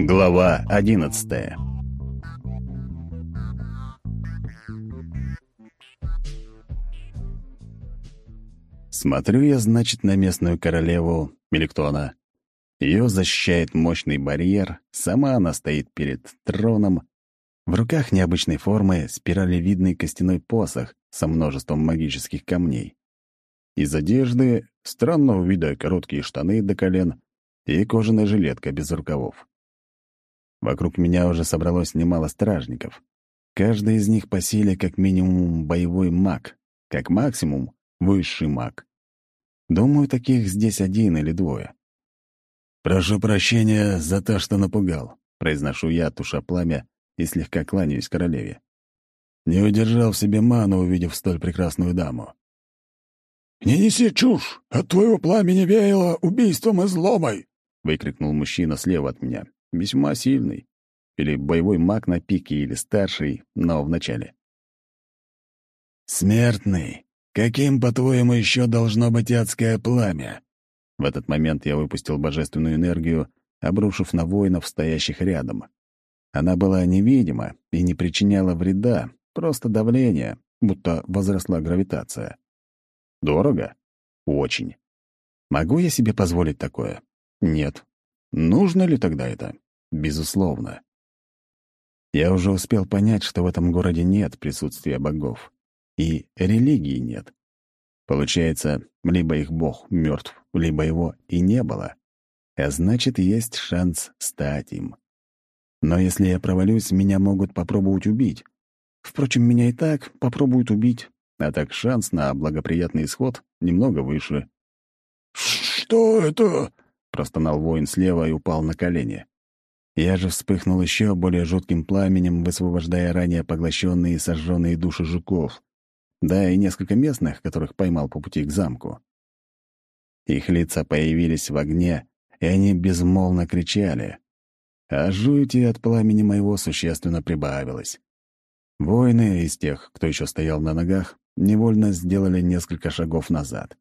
Глава одиннадцатая Смотрю я, значит, на местную королеву, или кто она. Ее защищает мощный барьер, сама она стоит перед троном. В руках необычной формы спиралевидный костяной посох со множеством магических камней. Из одежды странного вида короткие штаны до колен и кожаная жилетка без рукавов. Вокруг меня уже собралось немало стражников. Каждый из них по силе как минимум боевой маг, как максимум высший маг. Думаю, таких здесь один или двое. «Прошу прощения за то, что напугал», — произношу я, туша пламя, и слегка кланяюсь королеве. Не удержал в себе ману, увидев столь прекрасную даму. «Не неси чушь! От твоего пламени веяло убийством и злобой!» — выкрикнул мужчина слева от меня. Весьма сильный. Или боевой маг на пике, или старший, но в начале. «Смертный, каким, по-твоему, еще должно быть адское пламя?» В этот момент я выпустил божественную энергию, обрушив на воинов, стоящих рядом. Она была невидима и не причиняла вреда, просто давление, будто возросла гравитация. Дорого? Очень. Могу я себе позволить такое? Нет. Нужно ли тогда это? Безусловно. Я уже успел понять, что в этом городе нет присутствия богов. И религии нет. Получается, либо их бог мертв, либо его и не было. А значит, есть шанс стать им. Но если я провалюсь, меня могут попробовать убить. Впрочем, меня и так попробуют убить а так шанс на благоприятный исход немного выше. «Что это?» — простонал воин слева и упал на колени. Я же вспыхнул еще более жутким пламенем, высвобождая ранее поглощенные и сожженные души жуков, да и несколько местных, которых поймал по пути к замку. Их лица появились в огне, и они безмолвно кричали. А жути от пламени моего существенно прибавилось. Воины из тех, кто еще стоял на ногах, невольно сделали несколько шагов назад.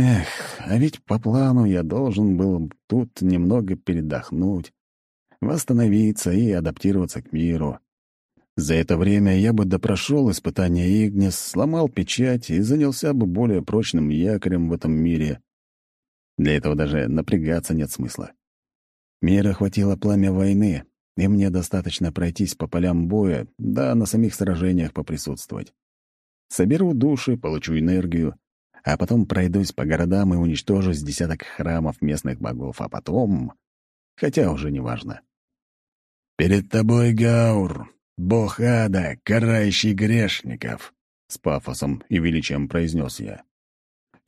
Эх, а ведь по плану я должен был тут немного передохнуть, восстановиться и адаптироваться к миру. За это время я бы допрошел испытание Игнис, сломал печать и занялся бы более прочным якорем в этом мире. Для этого даже напрягаться нет смысла. Мира хватило пламя войны, и мне достаточно пройтись по полям боя, да на самих сражениях поприсутствовать. Соберу души, получу энергию, а потом пройдусь по городам и уничтожу с десяток храмов местных богов, а потом... Хотя уже не важно. «Перед тобой Гаур, бог ада, карающий грешников», — с пафосом и величием произнес я.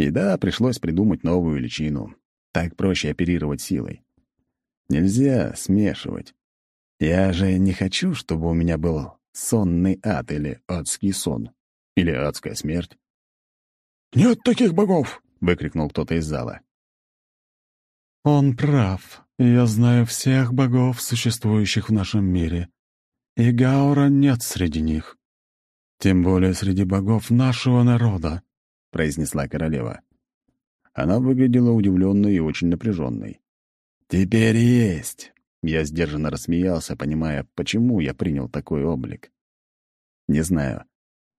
И да, пришлось придумать новую личину. Так проще оперировать силой. Нельзя смешивать. Я же не хочу, чтобы у меня был сонный ад или адский сон. Или адская смерть? «Нет таких богов!» — выкрикнул кто-то из зала. «Он прав. Я знаю всех богов, существующих в нашем мире. И Гаура нет среди них. Тем более среди богов нашего народа», — произнесла королева. Она выглядела удивленной и очень напряженной. «Теперь есть!» Я сдержанно рассмеялся, понимая, почему я принял такой облик. Не знаю,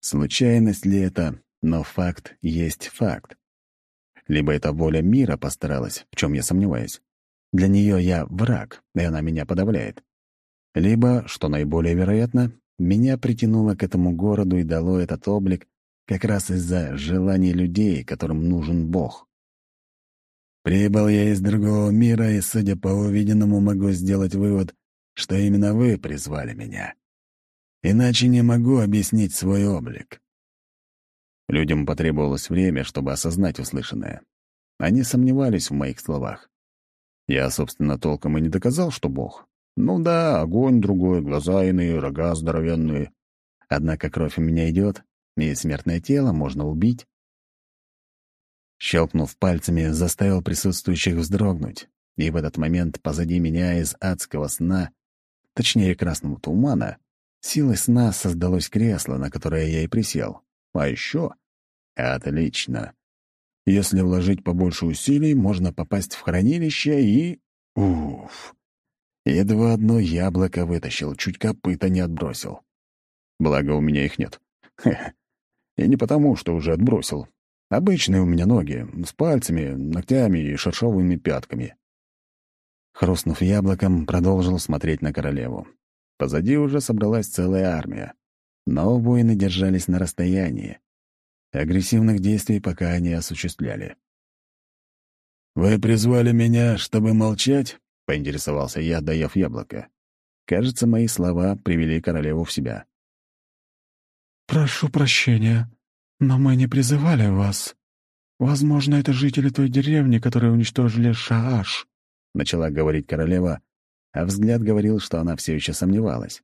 Случайность ли это, но факт есть факт. Либо эта воля мира постаралась, в чем я сомневаюсь. Для нее я враг, и она меня подавляет. Либо, что наиболее вероятно, меня притянуло к этому городу и дало этот облик как раз из-за желаний людей, которым нужен Бог. Прибыл я из другого мира, и, судя по увиденному, могу сделать вывод, что именно вы призвали меня. Иначе не могу объяснить свой облик. Людям потребовалось время, чтобы осознать услышанное. Они сомневались в моих словах. Я, собственно, толком и не доказал, что Бог. Ну да, огонь другой, глаза иные, рога здоровенные. Однако кровь у меня идет, и смертное тело можно убить. Щелкнув пальцами, заставил присутствующих вздрогнуть, и в этот момент позади меня из адского сна, точнее красного тумана, Силой сна создалось кресло, на которое я и присел. А еще... Отлично. Если вложить побольше усилий, можно попасть в хранилище и... Уф! Едва одно яблоко вытащил, чуть копыта не отбросил. Благо, у меня их нет. Хе И не потому, что уже отбросил. Обычные у меня ноги, с пальцами, ногтями и шершовыми пятками. Хрустнув яблоком, продолжил смотреть на королеву. Позади уже собралась целая армия. Но воины держались на расстоянии. Агрессивных действий пока не осуществляли. «Вы призвали меня, чтобы молчать?» — поинтересовался я, доев яблоко. Кажется, мои слова привели королеву в себя. «Прошу прощения, но мы не призывали вас. Возможно, это жители той деревни, которые уничтожили Шааш», — начала говорить королева, а взгляд говорил, что она все еще сомневалась.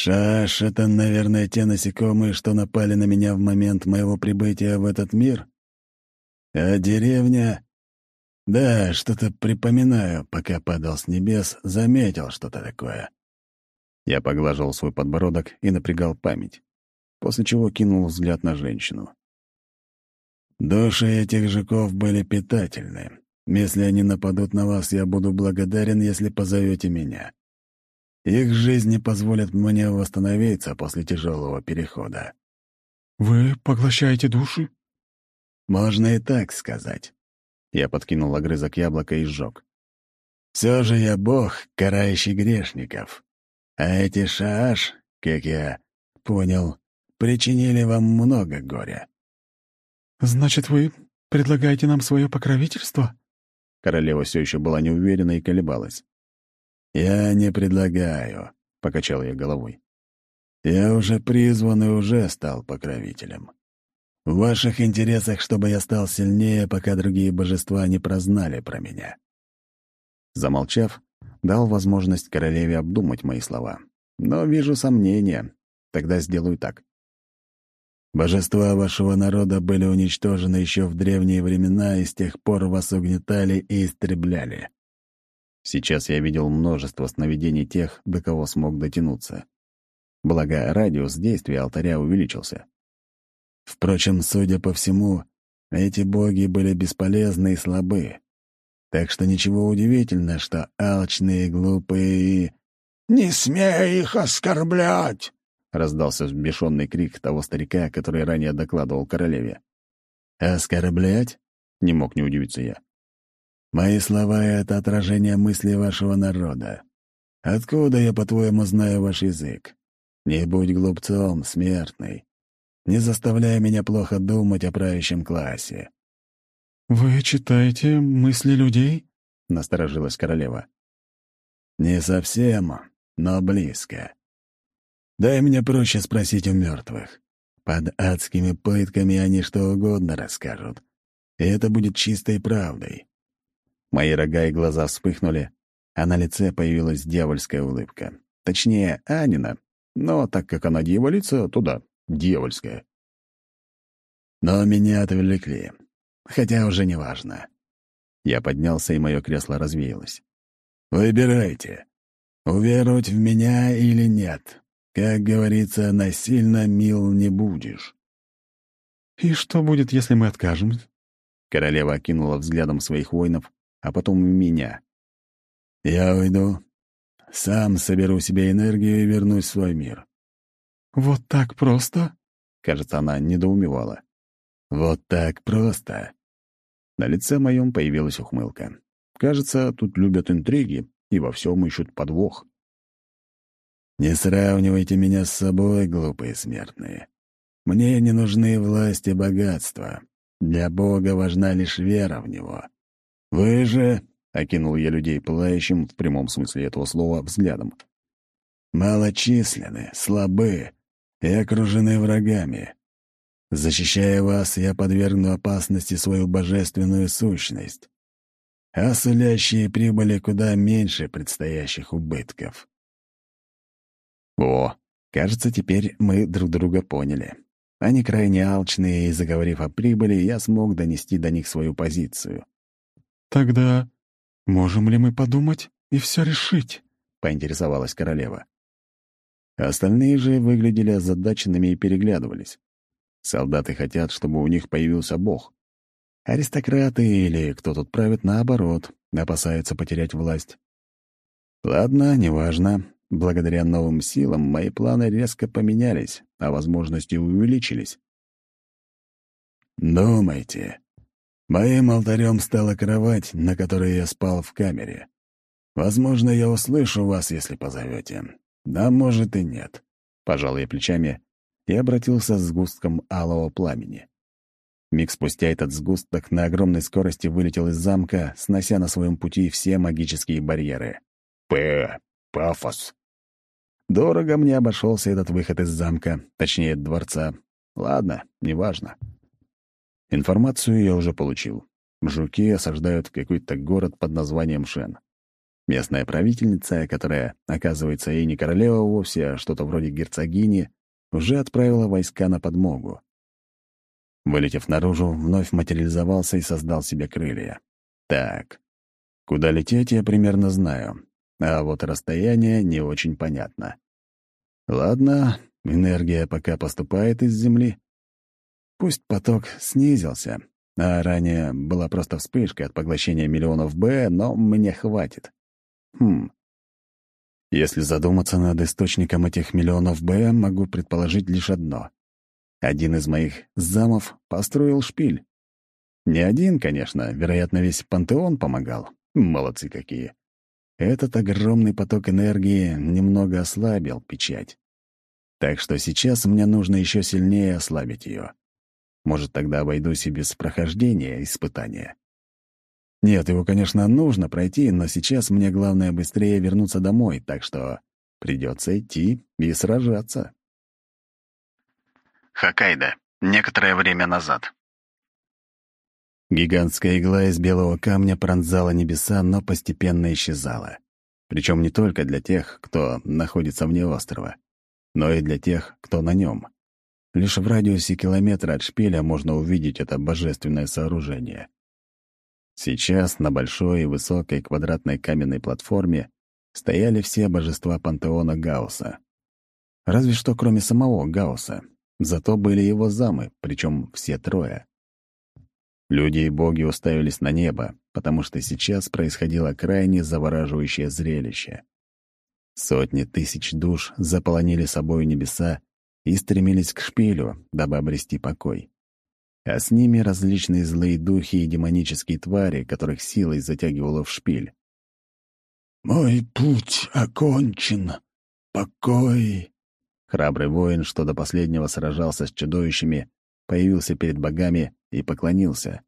«Шааш — это, наверное, те насекомые, что напали на меня в момент моего прибытия в этот мир? А деревня да, что-то припоминаю, пока падал с небес, заметил что-то такое. Я поглаживал свой подбородок и напрягал память, после чего кинул взгляд на женщину. Души этих жуков были питательны. Если они нападут на вас, я буду благодарен, если позовете меня. Их жизни позволят мне восстановиться после тяжелого перехода. «Вы поглощаете души?» «Можно и так сказать. Я подкинул огрызок яблока и сжег. «Все же я бог, карающий грешников. А эти шааш, как я понял, причинили вам много горя». «Значит, вы предлагаете нам свое покровительство?» Королева все еще была неуверена и колебалась. «Я не предлагаю», — покачал я головой. «Я уже призван и уже стал покровителем. В ваших интересах, чтобы я стал сильнее, пока другие божества не прознали про меня». Замолчав, дал возможность королеве обдумать мои слова. Но вижу сомнения. Тогда сделаю так. Божества вашего народа были уничтожены еще в древние времена и с тех пор вас угнетали и истребляли. Сейчас я видел множество сновидений тех, до кого смог дотянуться. Благо, радиус действия алтаря увеличился. Впрочем, судя по всему, эти боги были бесполезны и слабы. Так что ничего удивительного, что алчные, глупые и... «Не смей их оскорблять!» — раздался взбешенный крик того старика, который ранее докладывал королеве. «Оскорблять?» — не мог не удивиться я. «Мои слова — это отражение мысли вашего народа. Откуда я, по-твоему, знаю ваш язык? Не будь глупцом, смертный не заставляя меня плохо думать о правящем классе. «Вы читаете мысли людей?» — насторожилась королева. «Не совсем, но близко. Дай мне проще спросить у мертвых. Под адскими пытками они что угодно расскажут. И это будет чистой правдой». Мои рога и глаза вспыхнули, а на лице появилась дьявольская улыбка. Точнее, Анина, но так как она дьяволица, то да, дьявольская. Но меня отвлекли. Хотя уже не важно. Я поднялся, и мое кресло развеялось. «Выбирайте, уверовать в меня или нет. Как говорится, насильно мил не будешь». «И что будет, если мы откажем?» Королева окинула взглядом своих воинов, а потом меня. «Я уйду. Сам соберу себе энергию и вернусь в свой мир. «Вот так просто?» Кажется, она недоумевала. «Вот так просто?» На лице моем появилась ухмылка. Кажется, тут любят интриги и во всем ищут подвох. «Не сравнивайте меня с собой, глупые смертные. Мне не нужны власть и богатство. Для Бога важна лишь вера в Него. Вы же...» — окинул я людей пылающим, в прямом смысле этого слова, взглядом. «Малочисленны, слабы, и окружены врагами. Защищая вас, я подвергну опасности свою божественную сущность, а сулящие прибыли куда меньше предстоящих убытков. О, кажется, теперь мы друг друга поняли. Они крайне алчные, и, заговорив о прибыли, я смог донести до них свою позицию. «Тогда можем ли мы подумать и все решить?» — поинтересовалась королева. Остальные же выглядели озадаченными и переглядывались. Солдаты хотят, чтобы у них появился бог. Аристократы или кто тут правит, наоборот, опасаются потерять власть. Ладно, неважно. Благодаря новым силам мои планы резко поменялись, а возможности увеличились. Думайте. Моим алтарем стала кровать, на которой я спал в камере. Возможно, я услышу вас, если позовете. Да, может и нет. Пожал я плечами и обратился с сгустком алого пламени. Миг спустя этот сгусток на огромной скорости вылетел из замка, снося на своем пути все магические барьеры. П. Пафос. Дорого мне обошелся этот выход из замка, точнее, дворца. Ладно, неважно. Информацию я уже получил. Жуки осаждают какой-то город под названием Шен. Местная правительница, которая, оказывается, и не королева вовсе, а что-то вроде герцогини, уже отправила войска на подмогу. Вылетев наружу, вновь материализовался и создал себе крылья. Так, куда лететь, я примерно знаю. А вот расстояние не очень понятно. Ладно, энергия пока поступает из Земли. Пусть поток снизился, а ранее была просто вспышка от поглощения миллионов Б, но мне хватит. Хм. Если задуматься над источником этих миллионов Б, могу предположить лишь одно. Один из моих замов построил шпиль. Не один, конечно, вероятно, весь пантеон помогал. Молодцы какие. Этот огромный поток энергии немного ослабил печать. Так что сейчас мне нужно еще сильнее ослабить ее. Может, тогда обойдусь и без прохождения испытания. Нет, его, конечно, нужно пройти, но сейчас мне главное быстрее вернуться домой, так что придется идти и сражаться. Хоккайдо. Некоторое время назад. Гигантская игла из белого камня пронзала небеса, но постепенно исчезала. Причем не только для тех, кто находится вне острова, но и для тех, кто на нем. Лишь в радиусе километра от шпиля можно увидеть это божественное сооружение. Сейчас на большой и высокой квадратной каменной платформе стояли все божества пантеона Гаусса. Разве что кроме самого Гаусса. Зато были его замы, причем все трое. Люди и боги уставились на небо, потому что сейчас происходило крайне завораживающее зрелище. Сотни тысяч душ заполонили собой небеса и стремились к шпилю, дабы обрести покой. А с ними различные злые духи и демонические твари, которых силой затягивало в шпиль. «Мой путь окончен. Покой!» Храбрый воин, что до последнего сражался с чудовищами, появился перед богами и поклонился,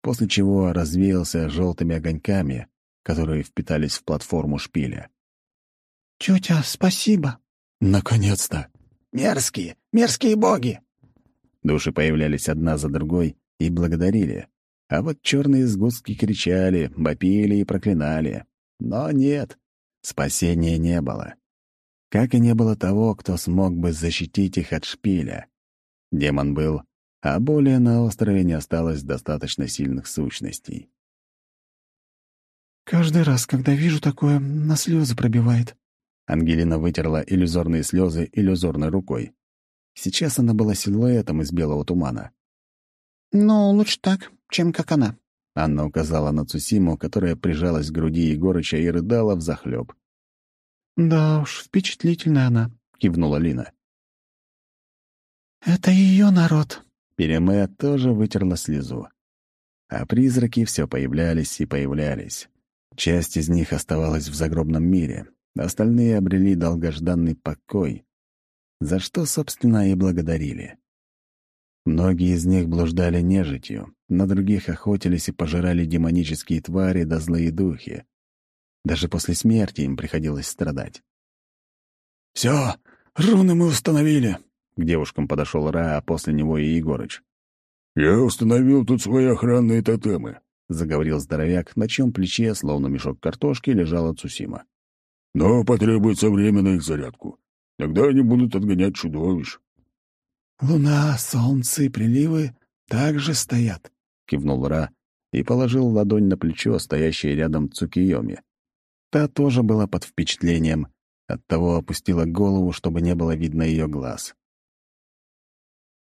после чего развеялся желтыми огоньками, которые впитались в платформу шпиля. «Тетя, спасибо!» «Наконец-то!» «Мерзкие, мерзкие боги!» Души появлялись одна за другой и благодарили. А вот черные сгустки кричали, вопили и проклинали. Но нет, спасения не было. Как и не было того, кто смог бы защитить их от шпиля. Демон был а более на острове не осталось достаточно сильных сущностей. «Каждый раз, когда вижу такое, на слезы пробивает». Ангелина вытерла иллюзорные слезы иллюзорной рукой. Сейчас она была силуэтом из белого тумана. «Ну, лучше так, чем как она». Анна указала на Цусиму, которая прижалась к груди Егорыча и рыдала взахлёб. «Да уж, впечатлительная она», — кивнула Лина. «Это ее народ», Переме тоже вытерла слезу. А призраки все появлялись и появлялись. Часть из них оставалась в загробном мире, остальные обрели долгожданный покой, за что, собственно, и благодарили. Многие из них блуждали нежитью, на других охотились и пожирали демонические твари да злые духи. Даже после смерти им приходилось страдать. «Все, руны мы установили», к девушкам подошел Ра, а после него и Егорыч. «Я установил тут свои охранные тотемы», — заговорил здоровяк, на чем плече, словно мешок картошки, лежала Цусима. «Но потребуется время на их зарядку. Тогда они будут отгонять чудовищ». «Луна, солнце и приливы также стоят», — кивнул Ра и положил ладонь на плечо, стоящее рядом Цукиоми. Та тоже была под впечатлением, оттого опустила голову, чтобы не было видно ее глаз.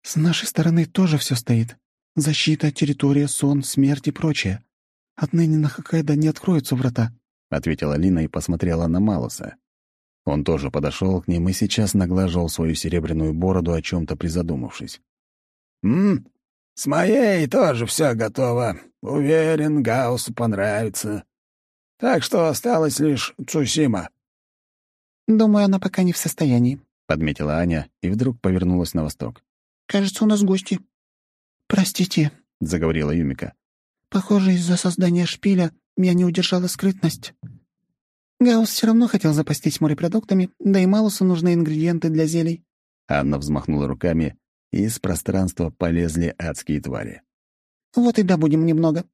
С нашей стороны тоже все стоит. Защита, территория, сон, смерть и прочее. Отныне на Хоккайдо не откроются врата». Ответила Лина и посмотрела на Малуса. Он тоже подошел к ним и сейчас наглаживал свою серебряную бороду, о чем-то призадумавшись. «М? С моей тоже все готово. Уверен, Гаусу понравится. Так что осталось лишь Цусима». «Думаю, она пока не в состоянии», — подметила Аня и вдруг повернулась на восток. «Кажется, у нас гости». «Простите», — заговорила Юмика. «Похоже, из-за создания шпиля я не удержала скрытность. Гаус все равно хотел запастись морепродуктами, да и Малусу нужны ингредиенты для зелий». Анна взмахнула руками, и из пространства полезли адские твари. «Вот и добудем немного».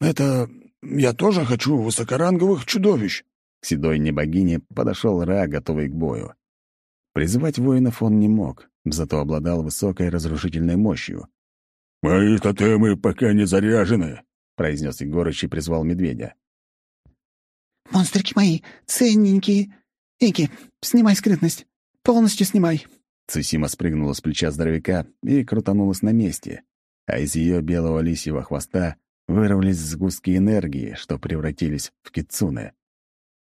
«Это я тоже хочу высокоранговых чудовищ». К седой небогине подошел Ра, готовый к бою. Призывать воинов он не мог, зато обладал высокой разрушительной мощью. «Мои тотемы пока не заряжены», — произнес Егорыч и призвал медведя. «Монстрики мои, ценненькие. Ики, снимай скрытность. Полностью снимай». Цусима спрыгнула с плеча здоровяка и крутанулась на месте, а из ее белого лисьего хвоста вырвались сгустки энергии, что превратились в кицуне.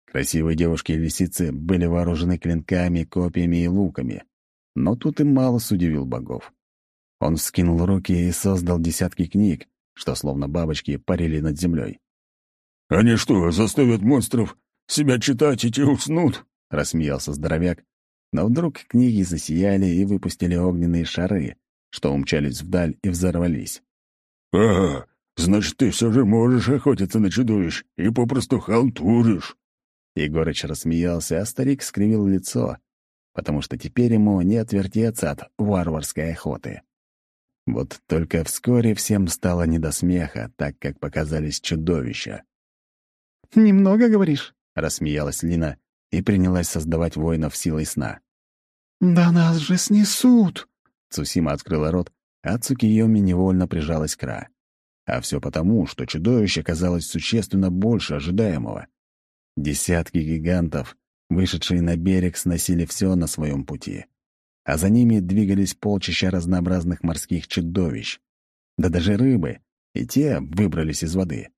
Красивые девушки-лисицы были вооружены клинками, копьями и луками. Но тут и Малос удивил богов. Он вскинул руки и создал десятки книг, что словно бабочки парили над землей. «Они что, заставят монстров себя читать и те уснут?» — рассмеялся здоровяк. Но вдруг книги засияли и выпустили огненные шары, что умчались вдаль и взорвались. «Ага, значит, ты все же можешь охотиться на чудовищ и попросту халтуришь». Егорыч рассмеялся, а старик скривил лицо, потому что теперь ему не отвертеться от варварской охоты. Вот только вскоре всем стало не до смеха, так как показались чудовища. «Немного, говоришь?» — рассмеялась Лина и принялась создавать воинов силой сна. «Да нас же снесут!» Цусима открыла рот, а Цукиоми невольно прижалась к Ра. А все потому, что чудовище казалось существенно больше ожидаемого. Десятки гигантов, вышедшие на берег, сносили все на своем пути. А за ними двигались полчища разнообразных морских чудовищ. Да даже рыбы, и те выбрались из воды.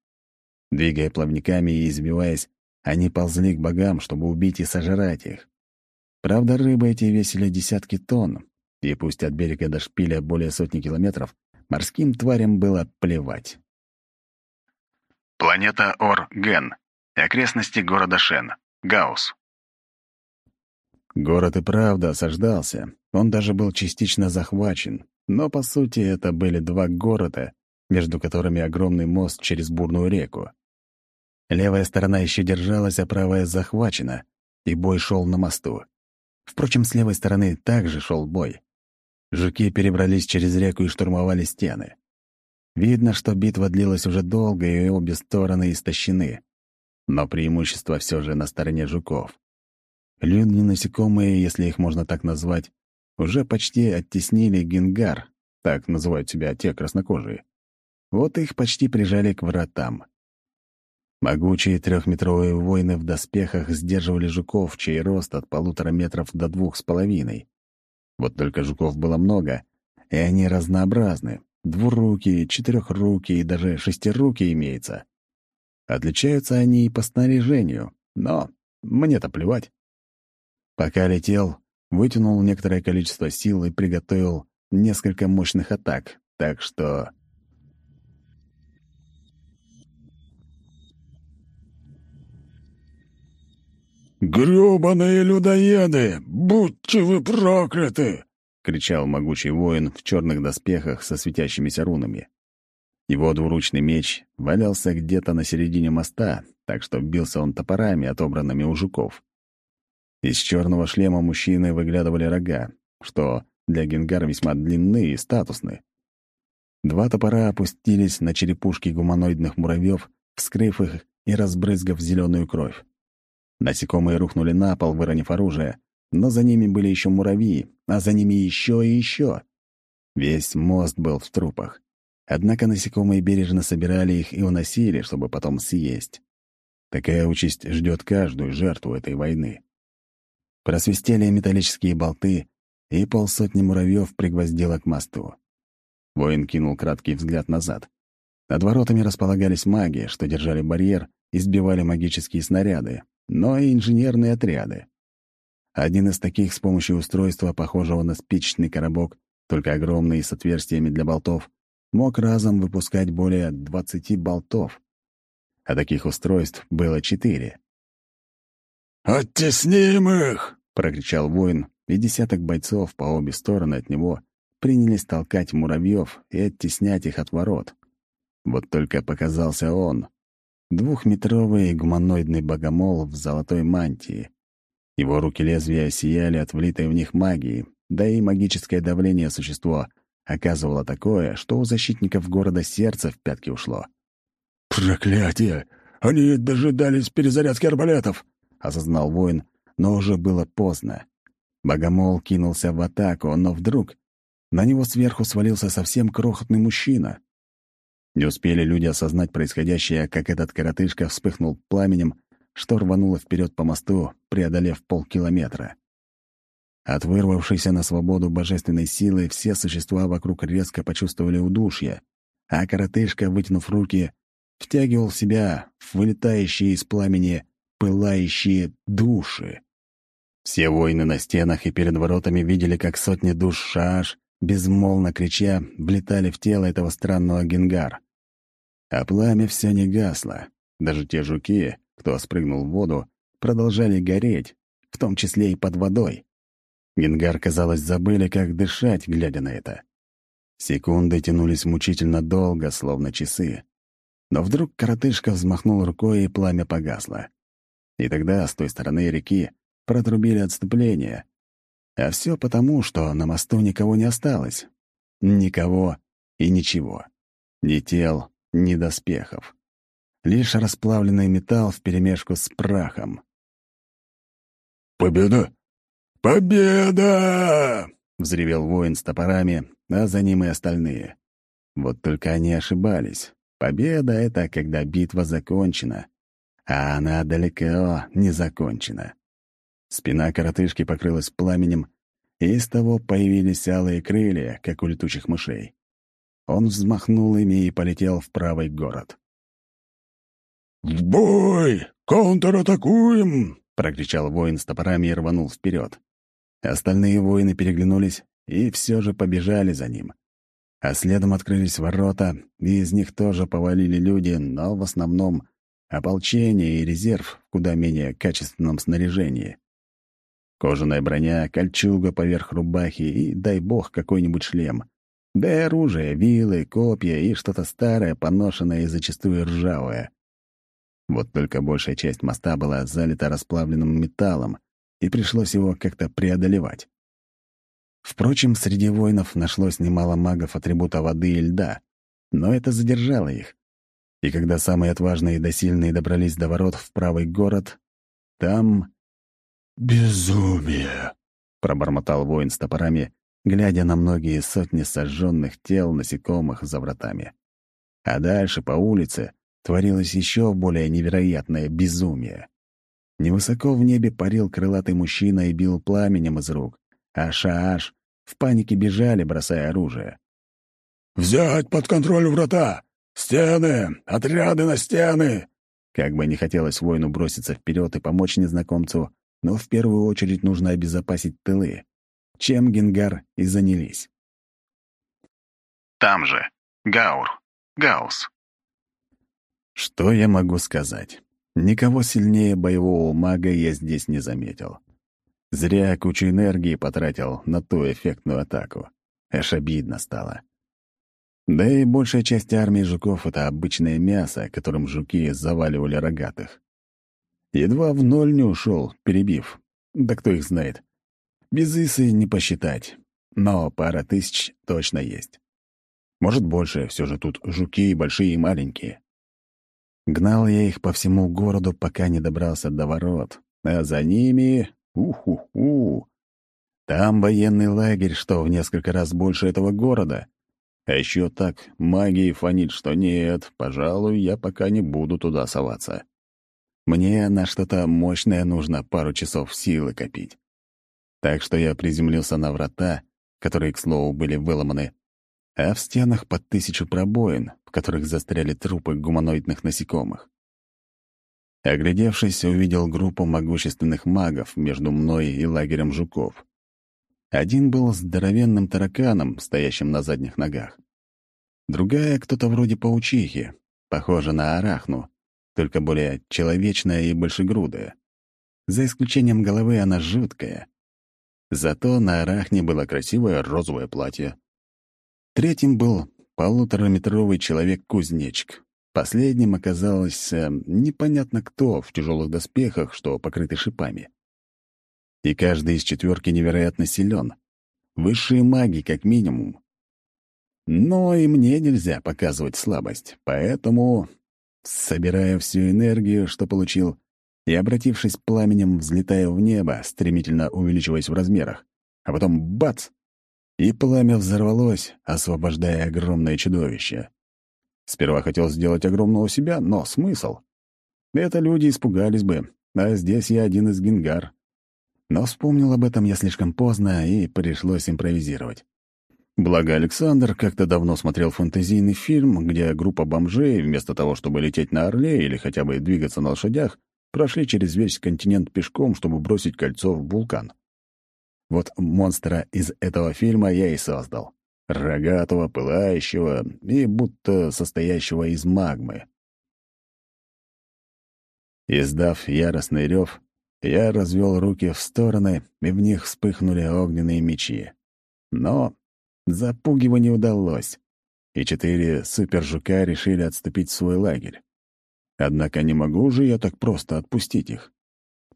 Двигая плавниками и избиваясь, они ползли к богам, чтобы убить и сожрать их. Правда, рыбы эти весили десятки тонн, и пусть от берега до шпиля более сотни километров, морским тварям было плевать. Планета Ор-Ген. Окрестности города Шен. Гаус. Город и правда осаждался, он даже был частично захвачен, но, по сути, это были два города, между которыми огромный мост через бурную реку. Левая сторона еще держалась, а правая захвачена, и бой шел на мосту. Впрочем, с левой стороны также шел бой. Жуки перебрались через реку и штурмовали стены. Видно, что битва длилась уже долго, и обе стороны истощены. Но преимущество все же на стороне жуков. Люди насекомые, если их можно так назвать, уже почти оттеснили генгар, так называют себя те краснокожие. Вот их почти прижали к вратам. Могучие трехметровые воины в доспехах сдерживали жуков, чей рост от полутора метров до двух с половиной. Вот только жуков было много, и они разнообразны. Двурукие, четырехрукие и даже шестирукие имеются. Отличаются они и по снаряжению, но мне-то плевать. Пока летел, вытянул некоторое количество сил и приготовил несколько мощных атак, так что... «Грёбаные людоеды! Будьте вы прокляты!» — кричал могучий воин в черных доспехах со светящимися рунами. Его двуручный меч валялся где-то на середине моста, так что бился он топорами, отобранными у жуков. Из черного шлема мужчины выглядывали рога, что для генгара весьма длинны и статусны. Два топора опустились на черепушки гуманоидных муравьев, вскрыв их и разбрызгав зеленую кровь. Насекомые рухнули на пол, выронив оружие, но за ними были еще муравьи, а за ними еще и еще. Весь мост был в трупах. Однако насекомые бережно собирали их и уносили, чтобы потом съесть. Такая участь ждет каждую жертву этой войны. Просвистели металлические болты, и полсотни муравьев пригвоздило к мосту. Воин кинул краткий взгляд назад. Над воротами располагались маги, что держали барьер избивали магические снаряды, но и инженерные отряды. Один из таких с помощью устройства, похожего на спичечный коробок, только огромный с отверстиями для болтов, мог разом выпускать более 20 болтов. А таких устройств было четыре. «Оттесним их!» — прокричал воин, и десяток бойцов по обе стороны от него принялись толкать муравьев и оттеснять их от ворот. Вот только показался он. Двухметровый гуманоидный богомол в золотой мантии. Его руки лезвия сияли от влитой в них магии, да и магическое давление существа оказывало такое, что у защитников города сердце в пятки ушло. «Проклятие! Они дожидались перезарядки арбалетов!» — осознал воин, но уже было поздно. Богомол кинулся в атаку, но вдруг на него сверху свалился совсем крохотный мужчина. Не успели люди осознать происходящее, как этот коротышка вспыхнул пламенем, что рвануло вперед по мосту, преодолев полкилометра. От вырвавшейся на свободу божественной силы все существа вокруг резко почувствовали удушье, а коротышка, вытянув руки, втягивал в себя вылетающие из пламени пылающие души. Все воины на стенах и перед воротами видели, как сотни душ шаш, безмолвно крича, влетали в тело этого странного генгар. А пламя все не гасло. Даже те жуки, кто спрыгнул в воду, продолжали гореть, в том числе и под водой. Генгар, казалось, забыли, как дышать, глядя на это. Секунды тянулись мучительно долго, словно часы. Но вдруг коротышка взмахнул рукой, и пламя погасло. И тогда с той стороны реки протрубили отступление. А все потому, что на мосту никого не осталось. Никого и ничего. Ни тел, ни доспехов. Лишь расплавленный металл вперемешку с прахом. «Победа! Победа!» — взревел воин с топорами, а за ним и остальные. Вот только они ошибались. Победа — это когда битва закончена, а она далеко не закончена. Спина коротышки покрылась пламенем, и из того появились алые крылья, как у летучих мышей. Он взмахнул ими и полетел в правый город. «В бой! Контратакуем!» — прокричал воин с топорами и рванул вперед. Остальные воины переглянулись и все же побежали за ним. А следом открылись ворота, и из них тоже повалили люди, но в основном ополчение и резерв в куда менее качественном снаряжении. Кожаная броня, кольчуга поверх рубахи и, дай бог, какой-нибудь шлем. Да и оружие, вилы, копья и что-то старое, поношенное и зачастую ржавое. Вот только большая часть моста была залита расплавленным металлом, и пришлось его как-то преодолевать. Впрочем, среди воинов нашлось немало магов атрибута воды и льда, но это задержало их. И когда самые отважные и досильные добрались до ворот в правый город, там «Безумие!» — пробормотал воин с топорами, глядя на многие сотни сожженных тел насекомых за вратами. А дальше по улице творилось еще более невероятное безумие. Невысоко в небе парил крылатый мужчина и бил пламенем из рук, а Шааш в панике бежали, бросая оружие. «Взять под контроль врата! Стены! Отряды на стены!» Как бы не хотелось воину броситься вперед и помочь незнакомцу, но в первую очередь нужно обезопасить тылы, чем Генгар и занялись. Там же. Гаур. Гаус. Что я могу сказать? Никого сильнее боевого мага я здесь не заметил. Зря кучу энергии потратил на ту эффектную атаку. Аж обидно стало. Да и большая часть армии жуков — это обычное мясо, которым жуки заваливали рогатых. Едва в ноль не ушел, перебив. Да кто их знает. Без Исы не посчитать. Но пара тысяч точно есть. Может, больше, все же тут жуки большие и маленькие. Гнал я их по всему городу, пока не добрался до ворот. А за ними... Уху-ху! Там военный лагерь, что в несколько раз больше этого города. А еще так магией фонит, что нет, пожалуй, я пока не буду туда соваться. Мне на что-то мощное нужно пару часов силы копить. Так что я приземлился на врата, которые, к слову, были выломаны, а в стенах под тысячу пробоин, в которых застряли трупы гуманоидных насекомых. Оглядевшись, увидел группу могущественных магов между мной и лагерем жуков. Один был здоровенным тараканом, стоящим на задних ногах. Другая — кто-то вроде паучихи, похожа на арахну, только более человечная и большегрудая. За исключением головы она жуткая. Зато на арахне было красивое розовое платье. Третьим был полутораметровый человек-кузнечик, Последним оказался непонятно кто в тяжелых доспехах, что покрыты шипами. И каждый из четверки невероятно силен. Высшие маги, как минимум. Но и мне нельзя показывать слабость, поэтому, собирая всю энергию, что получил, и, обратившись пламенем, взлетаю в небо, стремительно увеличиваясь в размерах, а потом — бац! И пламя взорвалось, освобождая огромное чудовище. Сперва хотел сделать огромного себя, но смысл? Это люди испугались бы, а здесь я один из гингар. Но вспомнил об этом я слишком поздно, и пришлось импровизировать. Благо Александр как-то давно смотрел фэнтезийный фильм, где группа бомжей, вместо того, чтобы лететь на Орле или хотя бы двигаться на лошадях, прошли через весь континент пешком, чтобы бросить кольцо в вулкан. Вот монстра из этого фильма я и создал рогатого, пылающего и будто состоящего из магмы. Издав яростный рев, я развел руки в стороны, и в них вспыхнули огненные мечи. Но запугивать не удалось, и четыре супержука решили отступить в свой лагерь. Однако не могу же я так просто отпустить их.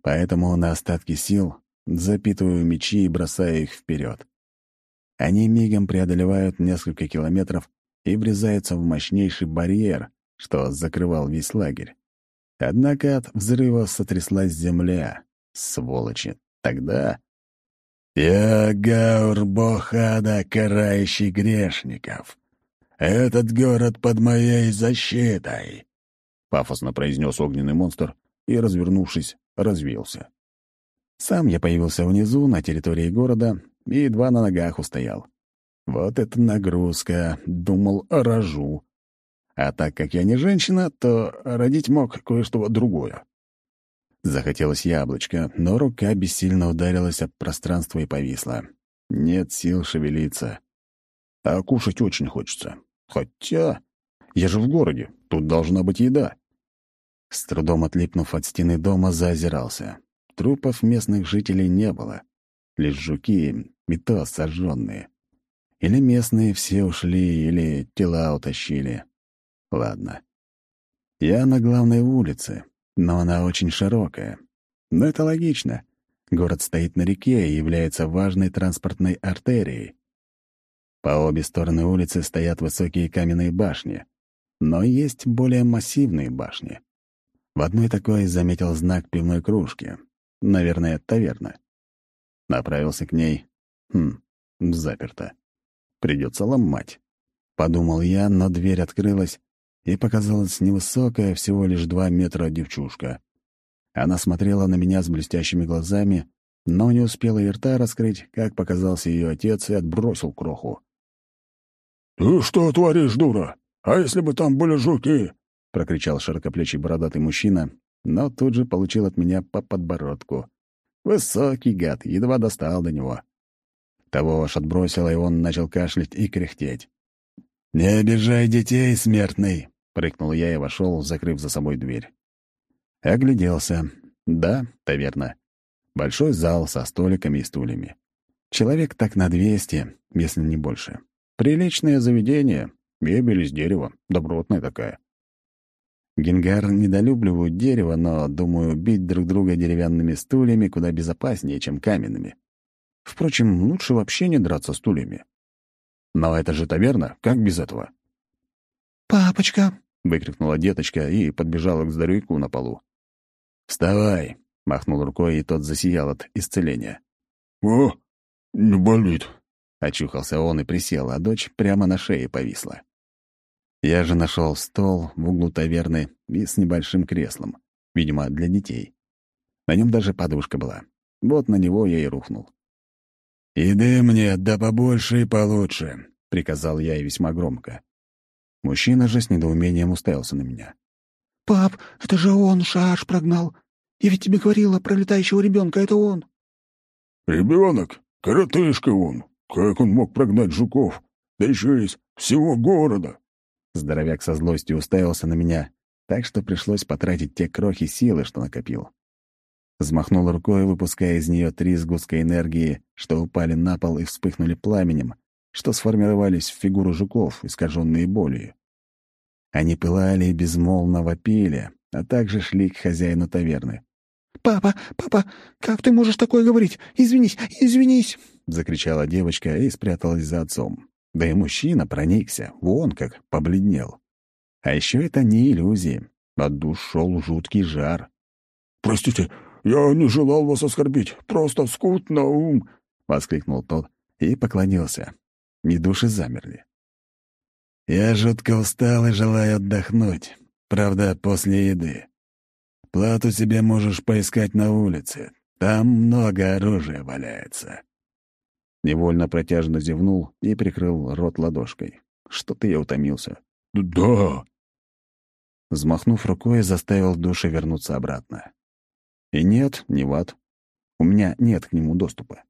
Поэтому на остатки сил запитываю мечи и бросаю их вперед. Они мигом преодолевают несколько километров и врезаются в мощнейший барьер, что закрывал весь лагерь. Однако от взрыва сотряслась земля. Сволочи. Тогда... «Я Гаур Бохада, карающий грешников. Этот город под моей защитой», — пафосно произнес огненный монстр и, развернувшись, развеялся. Сам я появился внизу, на территории города, и едва на ногах устоял. Вот это нагрузка, думал, рожу. А так как я не женщина, то родить мог кое-что другое. Захотелось яблочко, но рука бессильно ударилась об пространство и повисла. Нет сил шевелиться. А кушать очень хочется. Хотя я же в городе, тут должна быть еда. С трудом отлипнув от стены дома, заозирался. Трупов местных жителей не было. Лишь жуки и сожженные. Или местные все ушли, или тела утащили. Ладно. Я на главной улице, но она очень широкая. Но это логично. Город стоит на реке и является важной транспортной артерией. По обе стороны улицы стоят высокие каменные башни. Но есть более массивные башни. В одной такой заметил знак пивной кружки. Наверное, таверна. Направился к ней, Хм, заперто. Придется ломать. Подумал я, но дверь открылась, и показалась невысокая, всего лишь два метра девчушка. Она смотрела на меня с блестящими глазами, но не успела и рта раскрыть, как показался ее отец и отбросил кроху. «Ты что творишь, дура? А если бы там были жуки?» — прокричал широкоплечий бородатый мужчина, но тут же получил от меня по подбородку. Высокий гад, едва достал до него. Того аж отбросило, и он начал кашлять и кряхтеть. «Не обижай детей, смертный!» — прыкнул я и вошел, закрыв за собой дверь. Огляделся. Да, таверна. Большой зал со столиками и стульями. Человек так на двести, если не больше. Приличное заведение, мебель из дерева, добротная такая. Генгар недолюбливают дерево, но, думаю, бить друг друга деревянными стульями куда безопаснее, чем каменными. Впрочем, лучше вообще не драться стульями. Но это же таверна, как без этого? «Папочка!» — выкрикнула деточка и подбежала к здоровяку на полу. «Вставай!» — махнул рукой, и тот засиял от исцеления. «О, не болит!» — очухался он и присел, а дочь прямо на шее повисла. Я же нашел стол в углу таверны и с небольшим креслом, видимо, для детей. На нем даже подушка была. Вот на него я и рухнул. «Еды мне, да побольше и получше», — приказал я и весьма громко. Мужчина же с недоумением уставился на меня. «Пап, это же он шаш прогнал. Я ведь тебе говорила про летающего ребенка, это он». «Ребенок? Коротышка он. Как он мог прогнать жуков? Да еще из всего города!» Здоровяк со злостью уставился на меня, так что пришлось потратить те крохи силы, что накопил. Взмахнул рукой, выпуская из нее три сгустка энергии, что упали на пол и вспыхнули пламенем, что сформировались в фигуру жуков, искаженные болью. Они пылали и безмолвно вопили, а также шли к хозяину таверны. «Папа, папа, как ты можешь такое говорить? Извинись, извинись!» — закричала девочка и спряталась за отцом. Да и мужчина проникся, вон как побледнел. А еще это не иллюзии. От душ шел жуткий жар. «Простите, я не желал вас оскорбить. Просто скут на ум!» — воскликнул тот и поклонился. И души замерли. «Я жутко устал и желаю отдохнуть. Правда, после еды. Плату себе можешь поискать на улице. Там много оружия валяется». Невольно протяжно зевнул и прикрыл рот ладошкой. Что-то я утомился. «Да!» Взмахнув рукой, заставил души вернуться обратно. И нет, не в ад. У меня нет к нему доступа.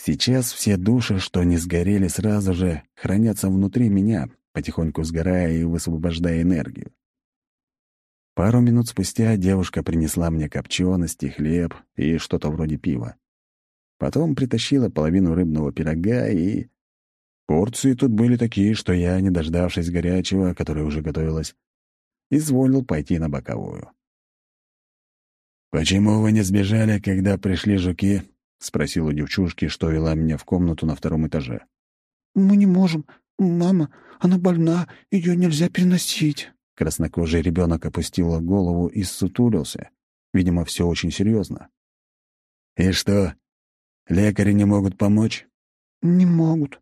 Сейчас все души, что не сгорели сразу же, хранятся внутри меня, потихоньку сгорая и высвобождая энергию. Пару минут спустя девушка принесла мне копчености, хлеб и что-то вроде пива. Потом притащила половину рыбного пирога и... Порции тут были такие, что я, не дождавшись горячего, которое уже готовилось, изволил пойти на боковую. «Почему вы не сбежали, когда пришли жуки?» — спросил у девчушки, что вела меня в комнату на втором этаже. «Мы не можем. Мама, она больна, ее нельзя переносить». Краснокожий ребенок опустил голову и сутулился. Видимо, все очень серьезно. «И что, лекари не могут помочь?» «Не могут.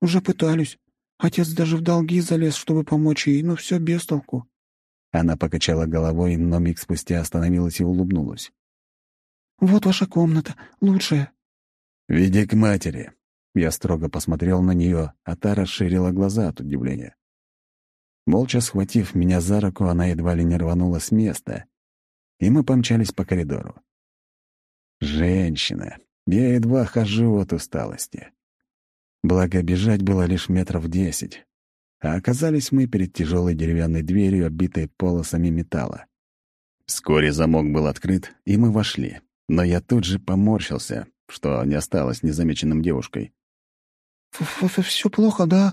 Уже пытались. Отец даже в долги залез, чтобы помочь ей, но все без толку. Она покачала головой, но миг спустя остановилась и улыбнулась. «Вот ваша комната, лучшая». «Веди к матери». Я строго посмотрел на нее, а та расширила глаза от удивления. Молча схватив меня за руку, она едва ли не рванула с места, и мы помчались по коридору. Женщина. Я едва хожу от усталости. Благо, бежать было лишь метров десять а оказались мы перед тяжелой деревянной дверью, обитой полосами металла. Вскоре замок был открыт, и мы вошли, но я тут же поморщился, что не осталось незамеченным девушкой. «Все плохо, да?»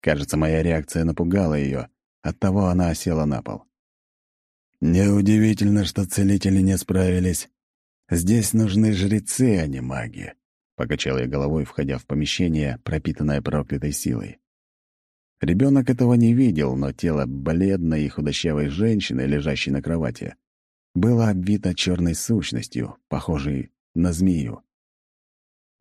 Кажется, моя реакция напугала ее, оттого она осела на пол. «Неудивительно, что целители не справились. Здесь нужны жрецы, а не маги», — покачал я головой, входя в помещение, пропитанное проклятой силой. Ребенок этого не видел, но тело бледной и худощавой женщины, лежащей на кровати, было обвито черной сущностью, похожей на змею.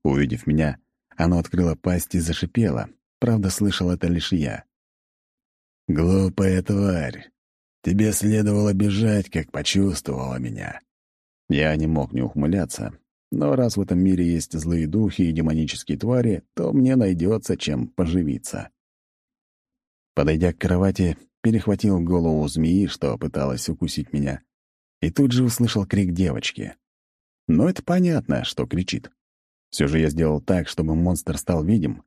Увидев меня, оно открыло пасть и зашипело. Правда, слышал это лишь я. «Глупая тварь! Тебе следовало бежать, как почувствовала меня». Я не мог не ухмыляться, но раз в этом мире есть злые духи и демонические твари, то мне найдется чем поживиться. Подойдя к кровати, перехватил голову змеи, что пыталась укусить меня, и тут же услышал крик девочки. Но это понятно, что кричит. Все же я сделал так, чтобы монстр стал видим.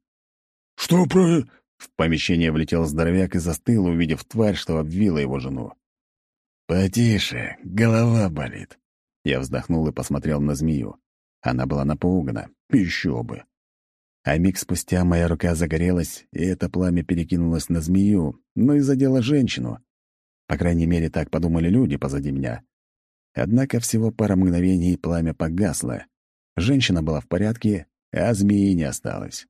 «Что про...» В помещение влетел здоровяк и застыл, увидев тварь, что обвила его жену. «Потише, голова болит». Я вздохнул и посмотрел на змею. Она была напугана. Еще бы. А миг спустя моя рука загорелась, и это пламя перекинулось на змею, но и задело женщину. По крайней мере, так подумали люди позади меня. Однако всего пара мгновений пламя погасло. Женщина была в порядке, а змеи не осталось.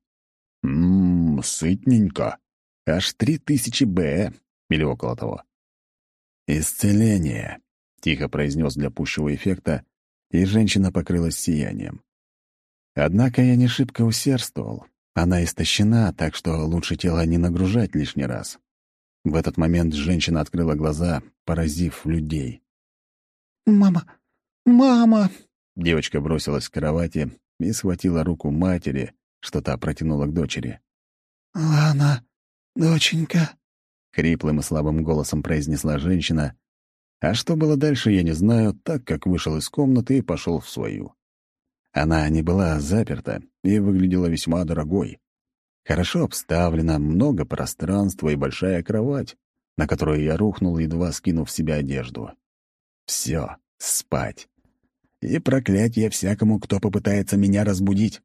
Ммм, сытненько. Аж три тысячи Б или около того. «Исцеление», — тихо произнес для пущего эффекта, и женщина покрылась сиянием. Однако я не шибко усердствовал. Она истощена, так что лучше тело не нагружать лишний раз. В этот момент женщина открыла глаза, поразив людей. «Мама! Мама!» Девочка бросилась к кровати и схватила руку матери, что та протянула к дочери. «Лана, доченька!» — хриплым и слабым голосом произнесла женщина, А что было дальше, я не знаю, так как вышел из комнаты и пошел в свою. Она не была заперта и выглядела весьма дорогой. Хорошо обставлена, много пространства и большая кровать, на которую я рухнул, едва скинув в себя одежду. Все, спать. И проклятие всякому, кто попытается меня разбудить.